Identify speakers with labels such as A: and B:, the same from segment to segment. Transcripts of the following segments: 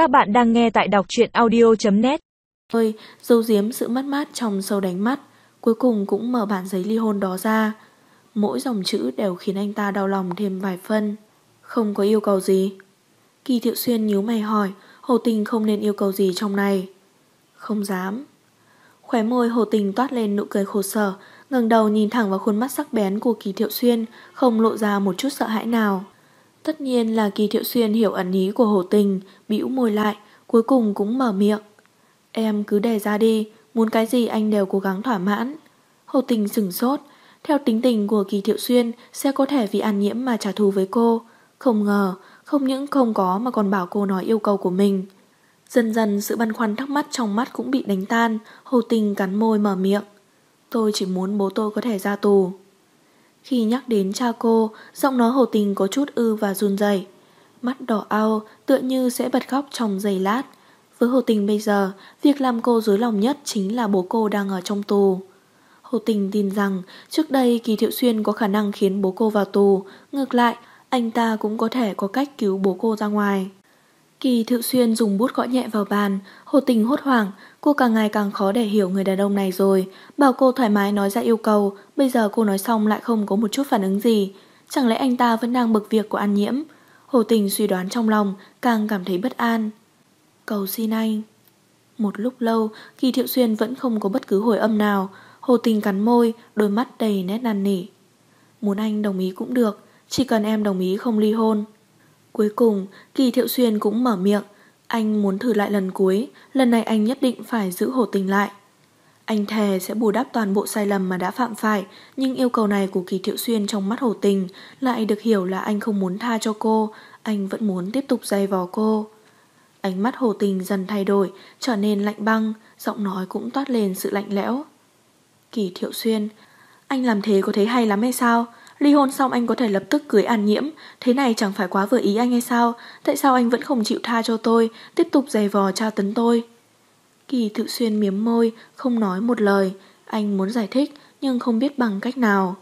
A: Các bạn đang nghe tại đọc truyện audio.net
B: tôi dâu diếm sự mất mát trong sâu đánh mắt, cuối cùng cũng mở bản giấy ly hôn đó ra. Mỗi dòng chữ đều khiến anh ta đau lòng thêm vài phân. Không có yêu cầu gì. Kỳ Thiệu Xuyên nhíu mày hỏi, Hồ Tình không nên yêu cầu gì trong này. Không dám. Khóe môi Hồ Tình toát lên nụ cười khổ sở, ngẩng đầu nhìn thẳng vào khuôn mắt sắc bén của Kỳ Thiệu Xuyên, không lộ ra một chút sợ hãi nào. Tất nhiên là Kỳ Thiệu Xuyên hiểu ẩn ý của Hồ Tình, bĩu môi lại, cuối cùng cũng mở miệng. Em cứ đề ra đi, muốn cái gì anh đều cố gắng thỏa mãn. Hồ Tình sửng sốt, theo tính tình của Kỳ Thiệu Xuyên sẽ có thể vì an nhiễm mà trả thù với cô. Không ngờ, không những không có mà còn bảo cô nói yêu cầu của mình. Dần dần sự băn khoăn thắc mắc trong mắt cũng bị đánh tan, Hồ Tình cắn môi mở miệng. Tôi chỉ muốn bố tôi có thể ra tù. Khi nhắc đến cha cô, giọng nói Hồ Tình có chút ư và run rẩy, Mắt đỏ ao, tựa như sẽ bật khóc trong giây lát. Với Hồ Tình bây giờ, việc làm cô dối lòng nhất chính là bố cô đang ở trong tù. Hồ Tình tin rằng trước đây Kỳ Thiệu Xuyên có khả năng khiến bố cô vào tù, ngược lại, anh ta cũng có thể có cách cứu bố cô ra ngoài. Kỳ Thiệu Xuyên dùng bút gõ nhẹ vào bàn, Hồ Tình hốt hoảng, cô càng ngày càng khó để hiểu người đàn ông này rồi. Bảo cô thoải mái nói ra yêu cầu, bây giờ cô nói xong lại không có một chút phản ứng gì. Chẳng lẽ anh ta vẫn đang bực việc của An Nhiễm? Hồ Tình suy đoán trong lòng, càng cảm thấy bất an. Cầu xin anh. Một lúc lâu, Kỳ Thiệu Xuyên vẫn không có bất cứ hồi âm nào. Hồ Tình cắn môi, đôi mắt đầy nét năn nỉ. Muốn anh đồng ý cũng được, chỉ cần em đồng ý không ly hôn. Cuối cùng, Kỳ Thiệu Xuyên cũng mở miệng. Anh muốn thử lại lần cuối, lần này anh nhất định phải giữ Hồ Tình lại. Anh thề sẽ bù đắp toàn bộ sai lầm mà đã phạm phải, nhưng yêu cầu này của Kỳ Thiệu Xuyên trong mắt Hồ Tình lại được hiểu là anh không muốn tha cho cô, anh vẫn muốn tiếp tục dày vò cô. Ánh mắt Hồ Tình dần thay đổi, trở nên lạnh băng, giọng nói cũng toát lên sự lạnh lẽo. Kỳ Thiệu Xuyên, anh làm thế có thấy hay lắm hay sao? Ly hôn xong anh có thể lập tức cưới An Nhiễm, thế này chẳng phải quá vừa ý anh hay sao? Tại sao anh vẫn không chịu tha cho tôi, tiếp tục giày vò tra tấn tôi? Kỳ Thự Xuyên miếm môi, không nói một lời. Anh muốn giải thích, nhưng không biết bằng cách nào.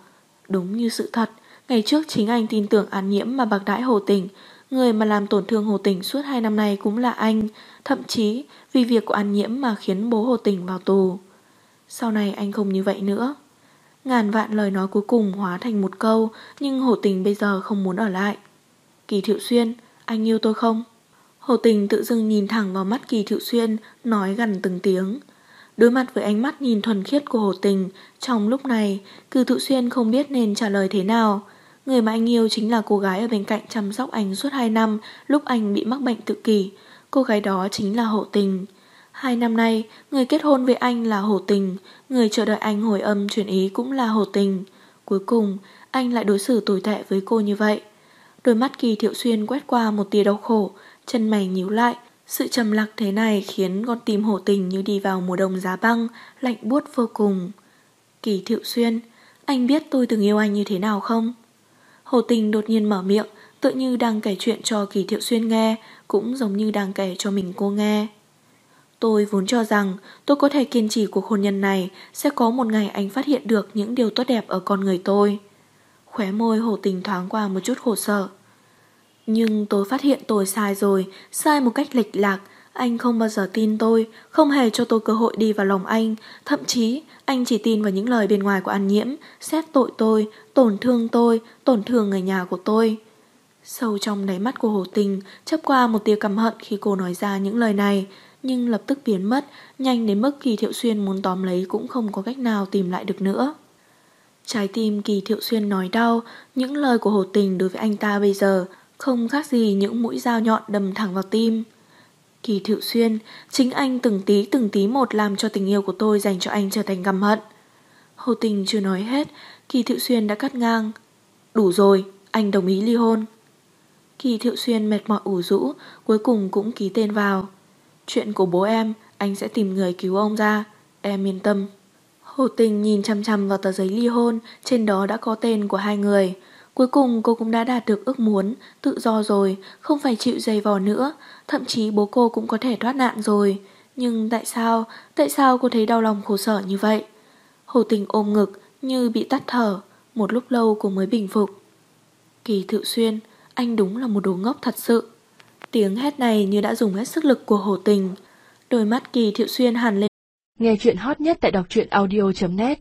B: Đúng như sự thật, ngày trước chính anh tin tưởng An Nhiễm mà bạc đãi Hồ Tình. Người mà làm tổn thương Hồ Tình suốt hai năm nay cũng là anh, thậm chí vì việc của An Nhiễm mà khiến bố Hồ Tình vào tù. Sau này anh không như vậy nữa. Ngàn vạn lời nói cuối cùng hóa thành một câu, nhưng Hồ Tình bây giờ không muốn ở lại. Kỳ Thiệu Xuyên, anh yêu tôi không? Hồ Tình tự dưng nhìn thẳng vào mắt Kỳ Thiệu Xuyên, nói gần từng tiếng. Đối mặt với ánh mắt nhìn thuần khiết của Hồ Tình, trong lúc này, Kỳ Thiệu Xuyên không biết nên trả lời thế nào. Người mà anh yêu chính là cô gái ở bên cạnh chăm sóc anh suốt 2 năm lúc anh bị mắc bệnh tự kỷ. Cô gái đó chính là Hồ Tình. Hai năm nay, người kết hôn với anh là Hồ Tình, người chờ đợi anh hồi âm chuyển ý cũng là Hồ Tình. Cuối cùng, anh lại đối xử tồi tệ với cô như vậy. Đôi mắt Kỳ Thiệu Xuyên quét qua một tia đau khổ, chân mày nhíu lại. Sự trầm lặng thế này khiến con tim Hồ Tình như đi vào mùa đông giá băng, lạnh buốt vô cùng. Kỳ Thiệu Xuyên, anh biết tôi từng yêu anh như thế nào không? Hồ Tình đột nhiên mở miệng, tự như đang kể chuyện cho Kỳ Thiệu Xuyên nghe, cũng giống như đang kể cho mình cô nghe. Tôi vốn cho rằng tôi có thể kiên trì cuộc hôn nhân này sẽ có một ngày anh phát hiện được những điều tốt đẹp ở con người tôi. Khóe môi hồ tình thoáng qua một chút khổ sở. Nhưng tôi phát hiện tôi sai rồi, sai một cách lệch lạc. Anh không bao giờ tin tôi, không hề cho tôi cơ hội đi vào lòng anh. Thậm chí, anh chỉ tin vào những lời bên ngoài của An Nhiễm, xét tội tôi, tổn thương tôi, tổn thương người nhà của tôi. Sâu trong đáy mắt của Hồ Tình chấp qua một tia căm hận khi cô nói ra những lời này nhưng lập tức biến mất, nhanh đến mức Kỳ Thiệu Xuyên muốn tóm lấy cũng không có cách nào tìm lại được nữa. Trái tim Kỳ Thiệu Xuyên nói đau, những lời của Hồ Tình đối với anh ta bây giờ không khác gì những mũi dao nhọn đâm thẳng vào tim. Kỳ Thiệu Xuyên, chính anh từng tí từng tí một làm cho tình yêu của tôi dành cho anh trở thành găm hận. Hồ Tình chưa nói hết, Kỳ Thiệu Xuyên đã cắt ngang. Đủ rồi, anh đồng ý ly hôn. Kỳ Thiệu Xuyên mệt mỏi ủ rũ, cuối cùng cũng ký tên vào. Chuyện của bố em, anh sẽ tìm người cứu ông ra. Em yên tâm. Hồ Tình nhìn chăm chăm vào tờ giấy ly hôn, trên đó đã có tên của hai người. Cuối cùng cô cũng đã đạt được ước muốn, tự do rồi, không phải chịu dày vò nữa, thậm chí bố cô cũng có thể thoát nạn rồi. Nhưng tại sao, tại sao cô thấy đau lòng khổ sở như vậy? Hồ Tình ôm ngực, như bị tắt thở, một lúc lâu cô mới bình phục. Kỳ Thự Xuyên, anh đúng là một đồ ngốc thật sự. Tiếng hét này như đã dùng hết sức lực của hồ tình. Đôi mắt kỳ thiệu xuyên hẳn lên.
A: Nghe chuyện hot nhất tại đọc truyện audio.net